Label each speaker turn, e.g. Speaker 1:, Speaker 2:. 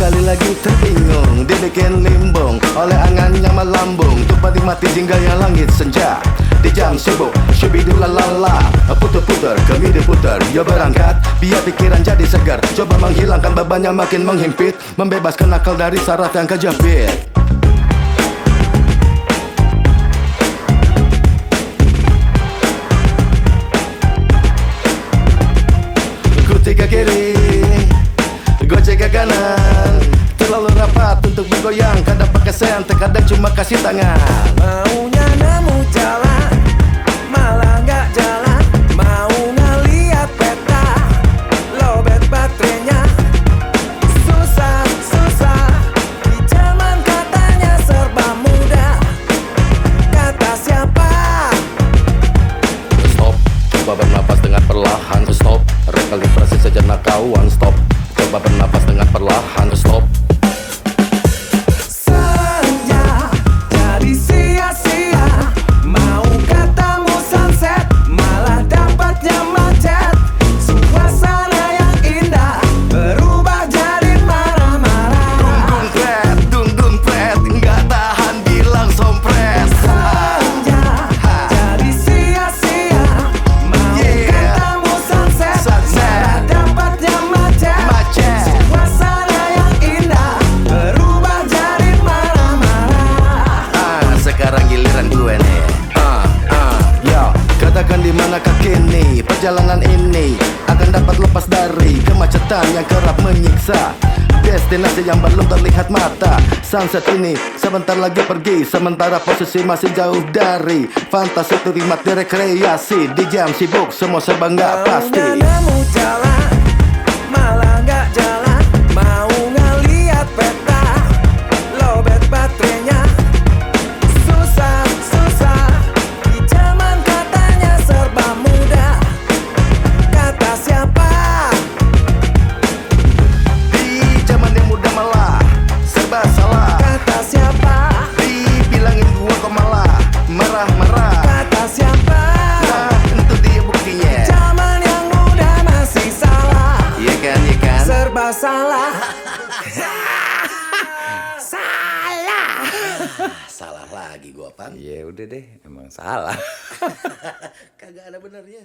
Speaker 1: Bandung Dibikin limbung oleh angannya melambung. Tumpah mati jingganya langit senja. Di jam sibuk Syubidulalala Puter-puter kami diputer Ya berangkat. Biar pikiran jadi segar Coba menghilangkan beban yang makin menghimpit. Membebaskan akal dari syarat yang kejepit. Ke kiri kanan Terlalu rapat untuk bergoyang Kadang pakai sen, terkadang cuma kasih tangan.
Speaker 2: Maunya nemu jalan Malah nggak jalan. Mau ngeliat peta Lobet baterainya. Susah, susah Di zaman katanya serba mudah. Kata siapa?
Speaker 1: Stop, coba bernapas dengan perlahan. Stop, rekalibrasi sejenak kawan. Stop, coba bernapas dengan perlahan Stop, perjalanan ini akan dapat lepas dari kemacetan yang kerap menyiksa. Destinasi yang belum terlihat mata. Sunset ini sebentar lagi pergi Sementara posisi masih jauh dari Fantasi. Terima direkreasi. Di jam sibuk semua serba nggak pasti
Speaker 2: salah. salah.
Speaker 1: Salah lagi gua, Pan
Speaker 3: Ya udah deh, emang salah.
Speaker 1: Kagak ada benernya